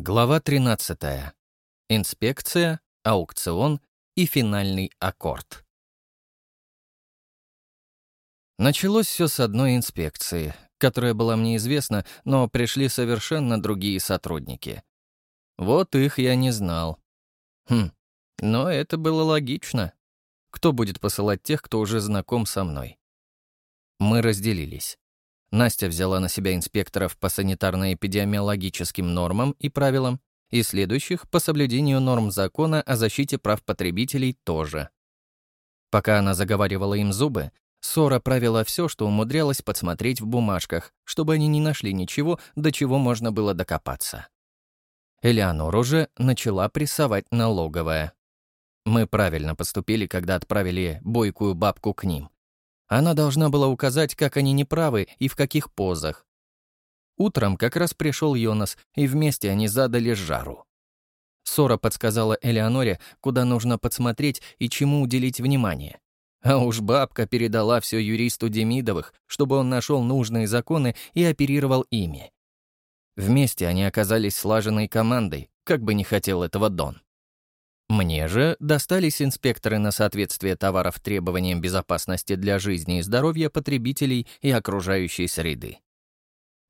Глава 13. Инспекция, аукцион и финальный аккорд. Началось все с одной инспекции, которая была мне известна, но пришли совершенно другие сотрудники. Вот их я не знал. Хм, но это было логично. Кто будет посылать тех, кто уже знаком со мной? Мы разделились. Настя взяла на себя инспекторов по санитарно-эпидемиологическим нормам и правилам, и следующих по соблюдению норм закона о защите прав потребителей тоже. Пока она заговаривала им зубы, Сора правила все, что умудрялась подсмотреть в бумажках, чтобы они не нашли ничего, до чего можно было докопаться. Элеонор уже начала прессовать налоговое. Мы правильно поступили, когда отправили бойкую бабку к ним. Она должна была указать, как они неправы и в каких позах. Утром как раз пришел Йонас, и вместе они задали жару. Сора подсказала Элеоноре, куда нужно подсмотреть и чему уделить внимание. А уж бабка передала все юристу Демидовых, чтобы он нашел нужные законы и оперировал ими. Вместе они оказались слаженной командой, как бы не хотел этого Дон. Мне же достались инспекторы на соответствие товаров требованиям безопасности для жизни и здоровья потребителей и окружающей среды.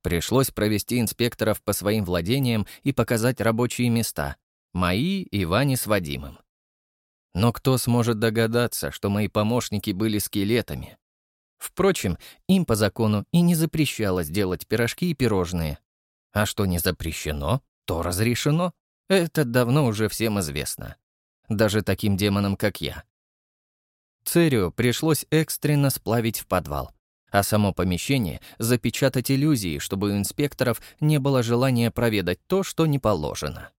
Пришлось провести инспекторов по своим владениям и показать рабочие места, мои и Вани с Вадимом. Но кто сможет догадаться, что мои помощники были скелетами? Впрочем, им по закону и не запрещалось делать пирожки и пирожные. А что не запрещено, то разрешено. Это давно уже всем известно даже таким демонам, как я. Церию пришлось экстренно сплавить в подвал, а само помещение запечатать иллюзией, чтобы у инспекторов не было желания проведать то, что не положено.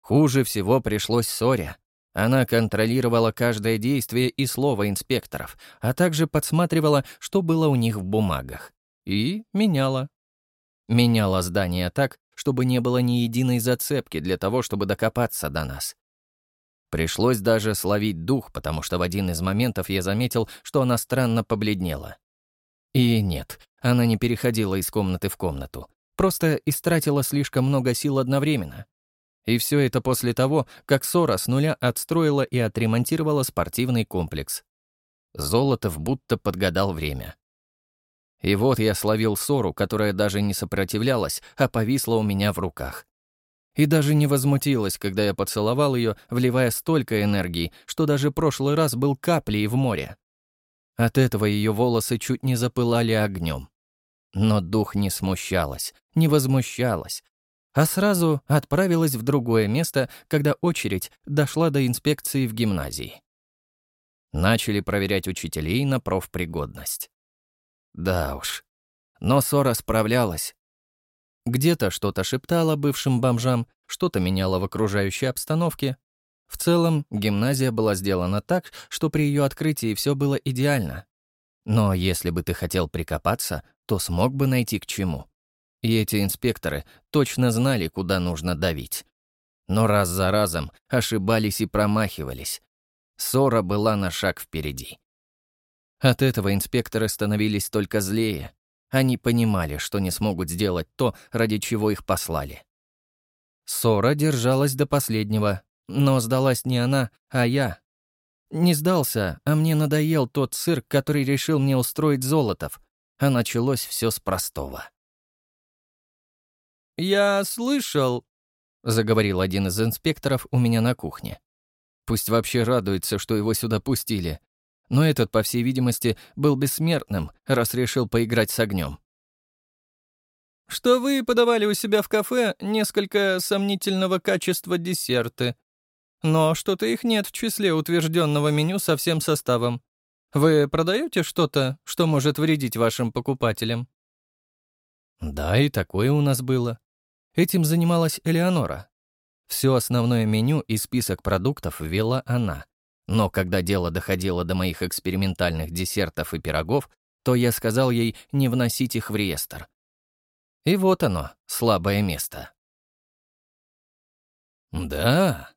Хуже всего пришлось Соре. Она контролировала каждое действие и слово инспекторов, а также подсматривала, что было у них в бумагах. И меняла. Меняла здание так, чтобы не было ни единой зацепки для того, чтобы докопаться до нас. Пришлось даже словить дух, потому что в один из моментов я заметил, что она странно побледнела. И нет, она не переходила из комнаты в комнату, просто истратила слишком много сил одновременно. И все это после того, как Сора с нуля отстроила и отремонтировала спортивный комплекс. Золотов будто подгадал время. И вот я словил Сору, которая даже не сопротивлялась, а повисла у меня в руках и даже не возмутилась, когда я поцеловал ее, вливая столько энергии, что даже прошлый раз был каплей в море. От этого ее волосы чуть не запылали огнем. Но дух не смущалась, не возмущалась, а сразу отправилась в другое место, когда очередь дошла до инспекции в гимназии. Начали проверять учителей на профпригодность. Да уж. Но Сора справлялась, где-то что-то шептала бывшим бомжам, что-то меняла в окружающей обстановке. В целом, гимназия была сделана так, что при ее открытии все было идеально. Но если бы ты хотел прикопаться, то смог бы найти к чему. И эти инспекторы точно знали, куда нужно давить. Но раз за разом ошибались и промахивались. Ссора была на шаг впереди. От этого инспекторы становились только злее, они понимали, что не смогут сделать то, ради чего их послали. Сора держалась до последнего, но сдалась не она, а я. Не сдался, а мне надоел тот цирк, который решил мне устроить Золотов, а началось все с простого. «Я слышал», — заговорил один из инспекторов у меня на кухне. Пусть вообще радуется, что его сюда пустили, но этот, по всей видимости, был бессмертным, раз решил поиграть с огнем. «Что вы подавали у себя в кафе несколько сомнительного качества десерты. Но что-то их нет в числе утвержденного меню со всем составом. Вы продаете что-то, что может вредить вашим покупателям?» Да, и такое у нас было. Этим занималась Элеонора. Все основное меню и список продуктов ввела она. Но когда дело доходило до моих экспериментальных десертов и пирогов, то я сказал ей не вносить их в реестр. И вот оно, слабое место. «Да?»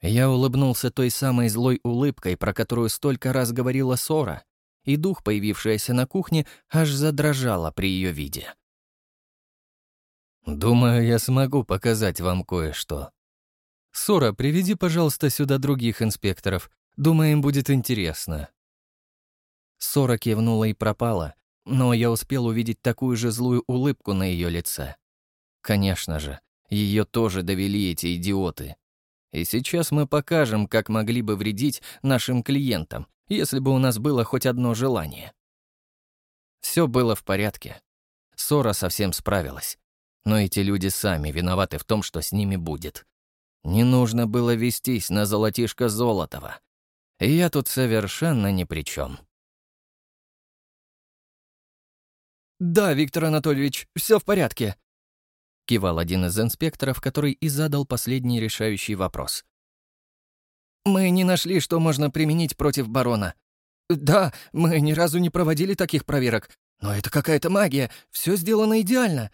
Я улыбнулся той самой злой улыбкой, про которую столько раз говорила Сора, и дух, появившаяся на кухне, аж задрожала при ее виде. «Думаю, я смогу показать вам кое-что. Сора, приведи, пожалуйста, сюда других инспекторов. Думаю, им будет интересно». Сора кивнула и пропала, но я успел увидеть такую же злую улыбку на ее лице. Конечно же, ее тоже довели эти идиоты. И сейчас мы покажем, как могли бы вредить нашим клиентам, если бы у нас было хоть одно желание. Все было в порядке. Сора совсем справилась. Но эти люди сами виноваты в том, что с ними будет. Не нужно было вестись на золотишко Золотова. И я тут совершенно ни при чем. «Да, Виктор Анатольевич, все в порядке», — кивал один из инспекторов, который и задал последний решающий вопрос. «Мы не нашли, что можно применить против барона. Да, мы ни разу не проводили таких проверок, но это какая-то магия, все сделано идеально».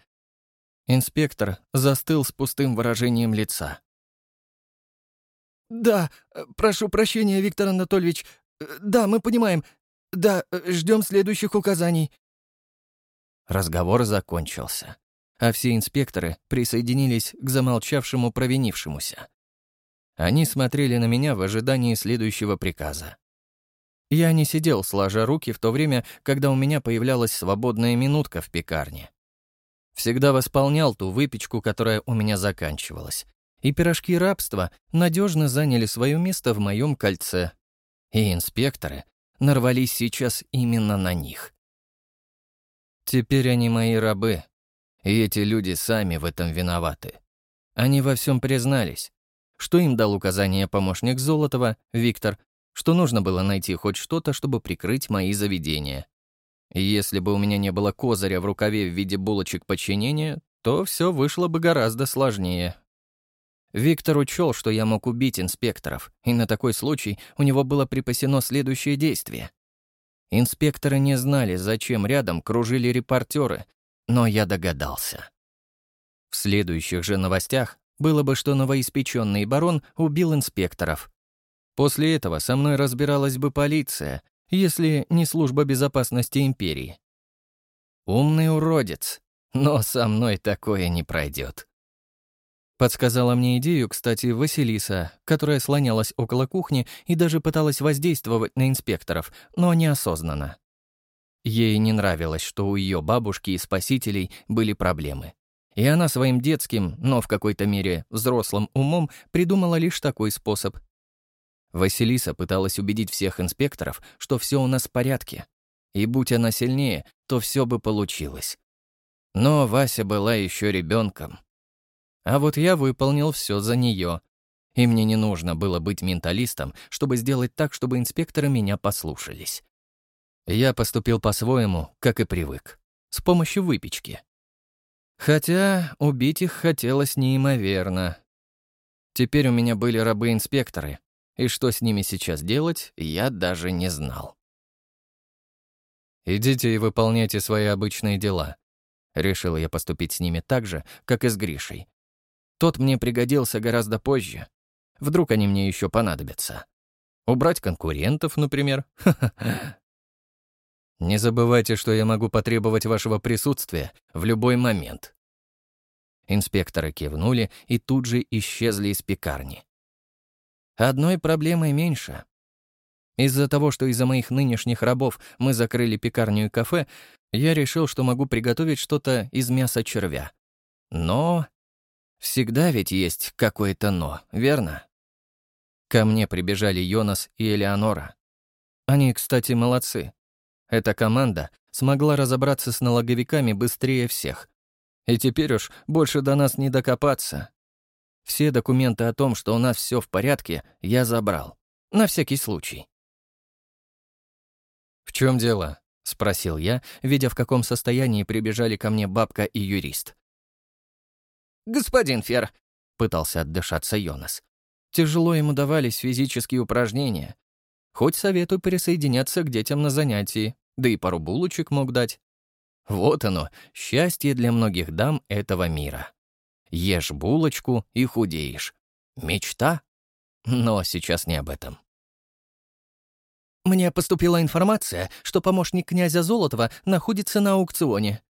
Инспектор застыл с пустым выражением лица. «Да, прошу прощения, Виктор Анатольевич. Да, мы понимаем. Да, ждем следующих указаний». Разговор закончился, а все инспекторы присоединились к замолчавшему провинившемуся. Они смотрели на меня в ожидании следующего приказа. Я не сидел, сложа руки, в то время, когда у меня появлялась свободная минутка в пекарне. Всегда восполнял ту выпечку, которая у меня заканчивалась. И пирожки рабства надежно заняли свое место в моем кольце. И инспекторы нарвались сейчас именно на них. Теперь они мои рабы, и эти люди сами в этом виноваты. Они во всем признались, что им дал указание помощник Золотова, Виктор, что нужно было найти хоть что-то, чтобы прикрыть мои заведения. Если бы у меня не было козыря в рукаве в виде булочек подчинения, то все вышло бы гораздо сложнее. Виктор учел, что я мог убить инспекторов, и на такой случай у него было припасено следующее действие — Инспекторы не знали, зачем рядом кружили репортеры, но я догадался. В следующих же новостях было бы, что новоиспеченный барон убил инспекторов. После этого со мной разбиралась бы полиция, если не служба безопасности империи. Умный уродец, но со мной такое не пройдет. Подсказала мне идею, кстати, Василиса, которая слонялась около кухни и даже пыталась воздействовать на инспекторов, но неосознанно. Ей не нравилось, что у ее бабушки и спасителей были проблемы. И она своим детским, но в какой-то мере взрослым умом придумала лишь такой способ. Василиса пыталась убедить всех инспекторов, что все у нас в порядке. И будь она сильнее, то все бы получилось. Но Вася была еще ребенком, а вот я выполнил все за нее. И мне не нужно было быть менталистом, чтобы сделать так, чтобы инспекторы меня послушались. Я поступил по-своему, как и привык, с помощью выпечки. Хотя убить их хотелось неимоверно. Теперь у меня были рабы-инспекторы, и что с ними сейчас делать, я даже не знал. «Идите и выполняйте свои обычные дела», — решил я поступить с ними так же, как и с Гришей. Тот мне пригодился гораздо позже. Вдруг они мне еще понадобятся. Убрать конкурентов, например. Не забывайте, что я могу потребовать вашего присутствия в любой момент. Инспекторы кивнули и тут же исчезли из пекарни. Одной проблемой меньше. Из-за того, что из-за моих нынешних рабов мы закрыли пекарню и кафе, я решил, что могу приготовить что-то из мяса червя. Но Всегда ведь есть какое-то «но», верно? Ко мне прибежали Йонас и Элеонора. Они, кстати, молодцы. Эта команда смогла разобраться с налоговиками быстрее всех. И теперь уж больше до нас не докопаться. Все документы о том, что у нас все в порядке, я забрал. На всякий случай. «В чем дело?» — спросил я, видя, в каком состоянии прибежали ко мне бабка и юрист. «Господин Фер», — пытался отдышаться Йонас. Тяжело ему давались физические упражнения. Хоть советую присоединяться к детям на занятии, да и пару булочек мог дать. Вот оно, счастье для многих дам этого мира. Ешь булочку и худеешь. Мечта? Но сейчас не об этом. «Мне поступила информация, что помощник князя Золотова находится на аукционе».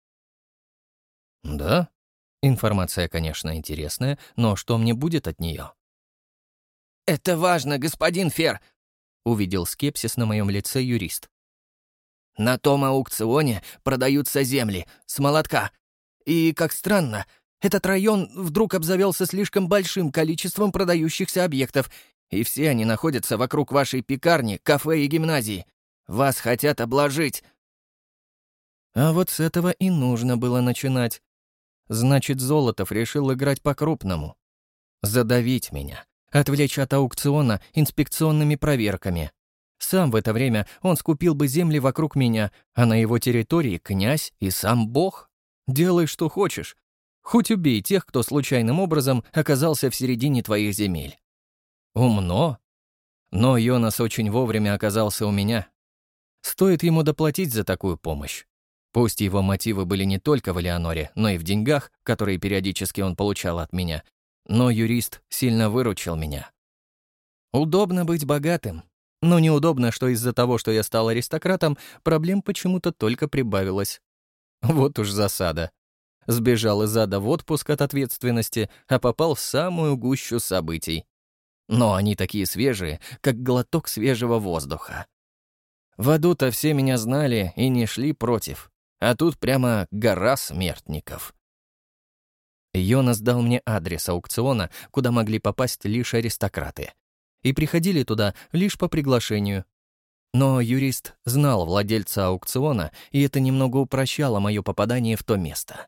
«Да? Информация, конечно, интересная, но что мне будет от нее? «Это важно, господин Фер», — увидел скепсис на моем лице юрист. «На том аукционе продаются земли, с молотка. И, как странно, этот район вдруг обзавелся слишком большим количеством продающихся объектов, и все они находятся вокруг вашей пекарни, кафе и гимназии. Вас хотят обложить». А вот с этого и нужно было начинать. Значит, Золотов решил играть по-крупному. Задавить меня, отвлечь от аукциона инспекционными проверками. Сам в это время он скупил бы земли вокруг меня, а на его территории князь и сам бог. Делай, что хочешь. Хоть убей тех, кто случайным образом оказался в середине твоих земель. Умно. Но Йонас очень вовремя оказался у меня. Стоит ему доплатить за такую помощь. Пусть его мотивы были не только в Элеоноре, но и в деньгах, которые периодически он получал от меня, но юрист сильно выручил меня. Удобно быть богатым, но неудобно, что из-за того, что я стал аристократом, проблем почему-то только прибавилось. Вот уж засада. Сбежал из ада в отпуск от ответственности, а попал в самую гущу событий. Но они такие свежие, как глоток свежего воздуха. В аду-то все меня знали и не шли против а тут прямо гора смертников. Йонас дал мне адрес аукциона, куда могли попасть лишь аристократы. И приходили туда лишь по приглашению. Но юрист знал владельца аукциона, и это немного упрощало мое попадание в то место.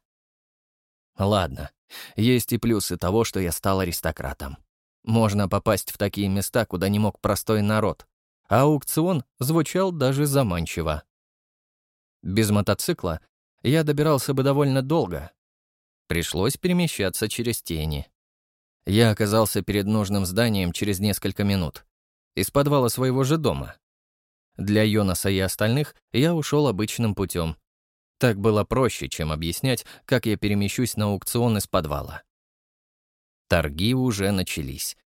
Ладно, есть и плюсы того, что я стал аристократом. Можно попасть в такие места, куда не мог простой народ. А аукцион звучал даже заманчиво. Без мотоцикла я добирался бы довольно долго. Пришлось перемещаться через тени. Я оказался перед нужным зданием через несколько минут. Из подвала своего же дома. Для Йонаса и остальных я ушел обычным путем. Так было проще, чем объяснять, как я перемещусь на аукцион из подвала. Торги уже начались.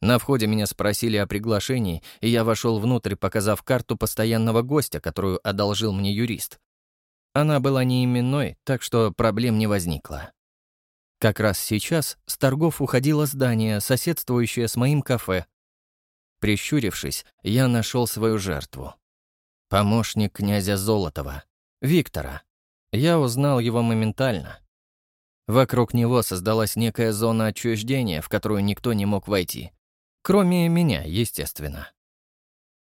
На входе меня спросили о приглашении, и я вошел внутрь, показав карту постоянного гостя, которую одолжил мне юрист. Она была не именной, так что проблем не возникло. Как раз сейчас с торгов уходило здание, соседствующее с моим кафе. Прищурившись, я нашел свою жертву. Помощник князя Золотова, Виктора. Я узнал его моментально. Вокруг него создалась некая зона отчуждения, в которую никто не мог войти. Кроме меня, естественно.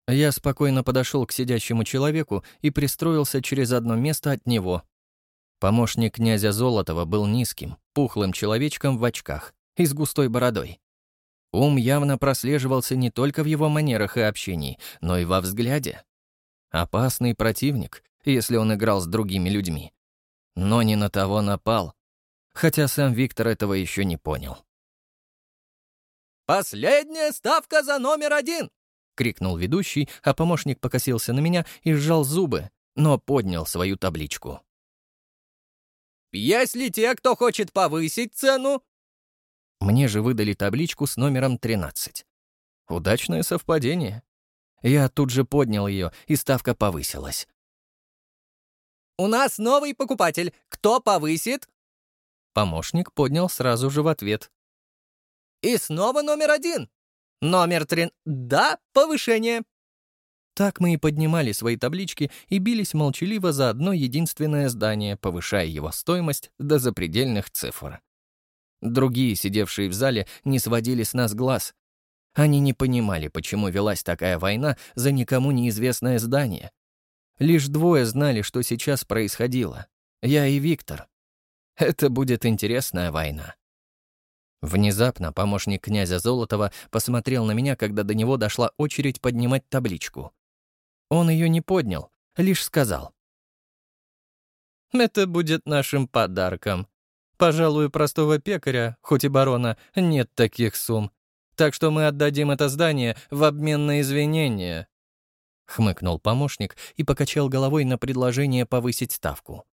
Я спокойно подошел к сидящему человеку и пристроился через одно место от него. Помощник князя Золотова был низким, пухлым человечком в очках и с густой бородой. Ум явно прослеживался не только в его манерах и общении, но и во взгляде. Опасный противник, если он играл с другими людьми. Но не на того напал, хотя сам Виктор этого еще не понял. «Последняя ставка за номер один!» — крикнул ведущий, а помощник покосился на меня и сжал зубы, но поднял свою табличку. «Если те, кто хочет повысить цену...» Мне же выдали табличку с номером 13. Удачное совпадение. Я тут же поднял ее, и ставка повысилась. «У нас новый покупатель. Кто повысит?» Помощник поднял сразу же в ответ. И снова номер один. Номер три. Да, повышение. Так мы и поднимали свои таблички и бились молчаливо за одно единственное здание, повышая его стоимость до запредельных цифр. Другие, сидевшие в зале, не сводили с нас глаз. Они не понимали, почему велась такая война за никому неизвестное здание. Лишь двое знали, что сейчас происходило. Я и Виктор. Это будет интересная война. Внезапно помощник князя Золотова посмотрел на меня, когда до него дошла очередь поднимать табличку. Он ее не поднял, лишь сказал. «Это будет нашим подарком. Пожалуй, простого пекаря, хоть и барона, нет таких сумм. Так что мы отдадим это здание в обмен на извинения». Хмыкнул помощник и покачал головой на предложение повысить ставку.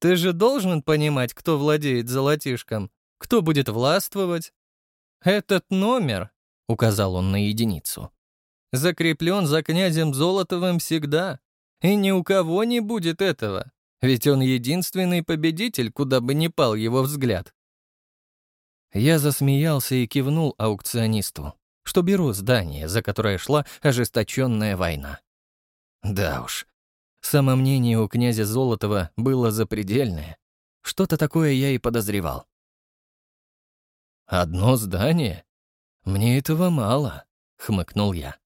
«Ты же должен понимать, кто владеет золотишком. Кто будет властвовать? Этот номер, — указал он на единицу, — закреплен за князем Золотовым всегда, и ни у кого не будет этого. Ведь он единственный победитель, куда бы ни пал его взгляд. Я засмеялся и кивнул аукционисту, что беру здание, за которое шла ожесточенная война. Да уж, самомнение у князя Золотова было запредельное. Что-то такое я и подозревал. «Одно здание? Мне этого мало», — хмыкнул я.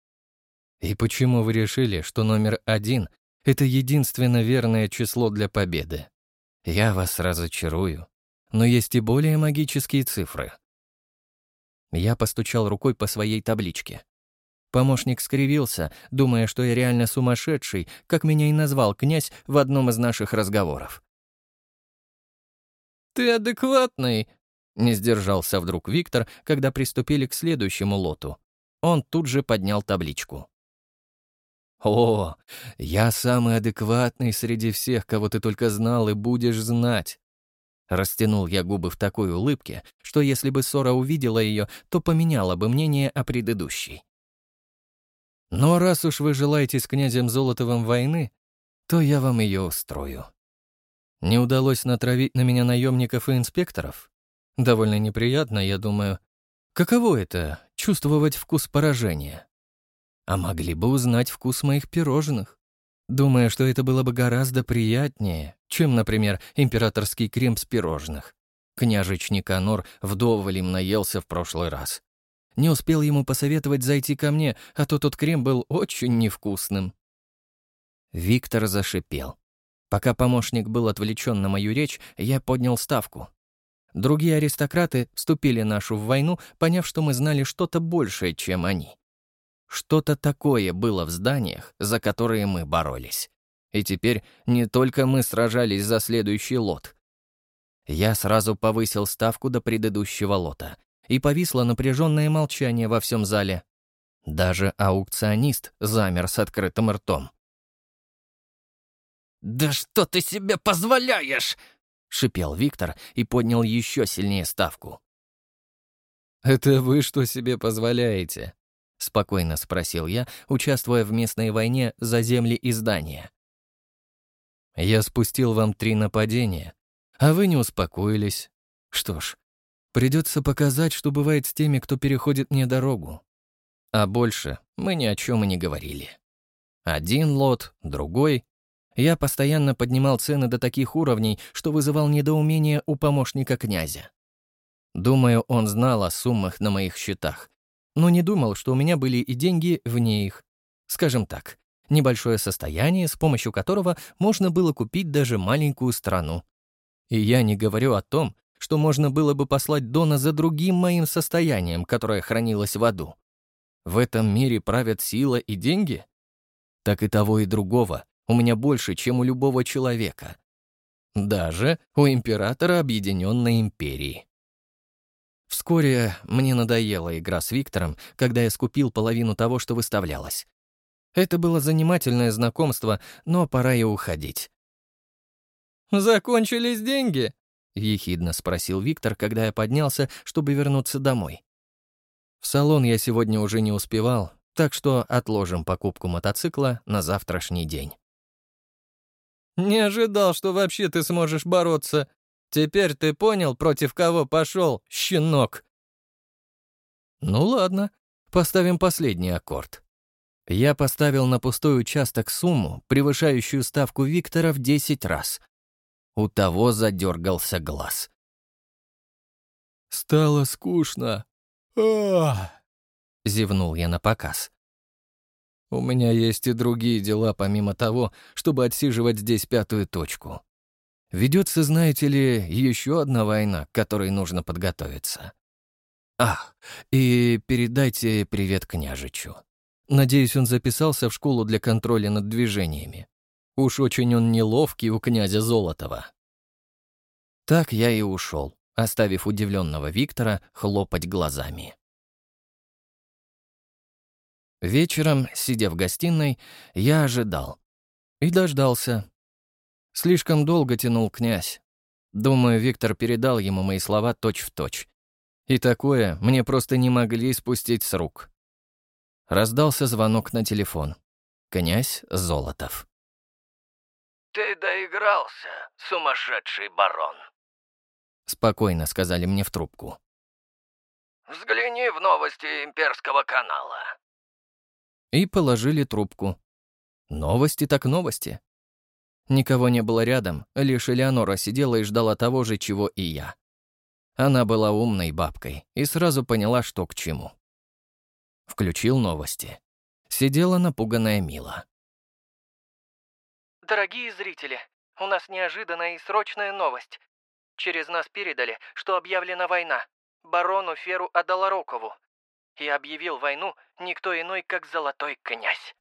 «И почему вы решили, что номер один — это единственно верное число для победы? Я вас разочарую, но есть и более магические цифры». Я постучал рукой по своей табличке. Помощник скривился, думая, что я реально сумасшедший, как меня и назвал князь в одном из наших разговоров. «Ты адекватный», — не сдержался вдруг Виктор, когда приступили к следующему лоту. Он тут же поднял табличку. «О, я самый адекватный среди всех, кого ты только знал и будешь знать». Растянул я губы в такой улыбке, что если бы Сора увидела ее, то поменяла бы мнение о предыдущей. Но раз уж вы желаете с князем Золотовым войны, то я вам ее устрою. Не удалось натравить на меня наемников и инспекторов? Довольно неприятно, я думаю. Каково это — чувствовать вкус поражения? А могли бы узнать вкус моих пирожных? Думаю, что это было бы гораздо приятнее, чем, например, императорский крем с пирожных. Княжич Никанор вдоволь им наелся в прошлый раз. Не успел ему посоветовать зайти ко мне, а то тот крем был очень невкусным. Виктор зашипел. Пока помощник был отвлечен на мою речь, я поднял ставку. Другие аристократы вступили нашу в войну, поняв, что мы знали что-то большее, чем они. Что-то такое было в зданиях, за которые мы боролись. И теперь не только мы сражались за следующий лот. Я сразу повысил ставку до предыдущего лота, и повисло напряженное молчание во всем зале. Даже аукционист замер с открытым ртом. «Да что ты себе позволяешь?» — шипел Виктор и поднял еще сильнее ставку. «Это вы что себе позволяете?» — спокойно спросил я, участвуя в местной войне за земли и здания. «Я спустил вам три нападения, а вы не успокоились. Что ж, Придется показать, что бывает с теми, кто переходит мне дорогу. А больше мы ни о чем и не говорили. Один лот, другой. Я постоянно поднимал цены до таких уровней, что вызывал недоумение у помощника князя. Думаю, он знал о суммах на моих счетах, но не думал, что у меня были и деньги вне их. Скажем так, небольшое состояние, с помощью которого можно было купить даже маленькую страну. И я не говорю о том, что можно было бы послать Дона за другим моим состоянием, которое хранилось в аду. В этом мире правят сила и деньги? Так и того, и другого у меня больше, чем у любого человека. Даже у императора Объединенной Империи. Вскоре мне надоела игра с Виктором, когда я скупил половину того, что выставлялось. Это было занимательное знакомство, но пора и уходить. «Закончились деньги?» — ехидно спросил Виктор, когда я поднялся, чтобы вернуться домой. В салон я сегодня уже не успевал, так что отложим покупку мотоцикла на завтрашний день. «Не ожидал, что вообще ты сможешь бороться. Теперь ты понял, против кого пошел, щенок?» «Ну ладно, поставим последний аккорд». Я поставил на пустой участок сумму, превышающую ставку Виктора в 10 раз. У того задергался глаз. «Стало скучно. Ах!» — зевнул я на показ. «У меня есть и другие дела, помимо того, чтобы отсиживать здесь пятую точку. Ведется, знаете ли, еще одна война, к которой нужно подготовиться. Ах, и передайте привет княжичу. Надеюсь, он записался в школу для контроля над движениями. Уж очень он неловкий у князя Золотова. Так я и ушел, оставив удивленного Виктора хлопать глазами. Вечером, сидя в гостиной, я ожидал. И дождался. Слишком долго тянул князь. Думаю, Виктор передал ему мои слова точь-в-точь. Точь. И такое мне просто не могли спустить с рук. Раздался звонок на телефон. Князь Золотов. «Ты доигрался, сумасшедший барон», — спокойно сказали мне в трубку. «Взгляни в новости имперского канала». И положили трубку. Новости так новости. Никого не было рядом, лишь Элеонора сидела и ждала того же, чего и я. Она была умной бабкой и сразу поняла, что к чему. Включил новости. Сидела напуганная Мила. Дорогие зрители, у нас неожиданная и срочная новость. Через нас передали, что объявлена война барону Феру Адаларокову. И объявил войну никто иной, как Золотой Князь.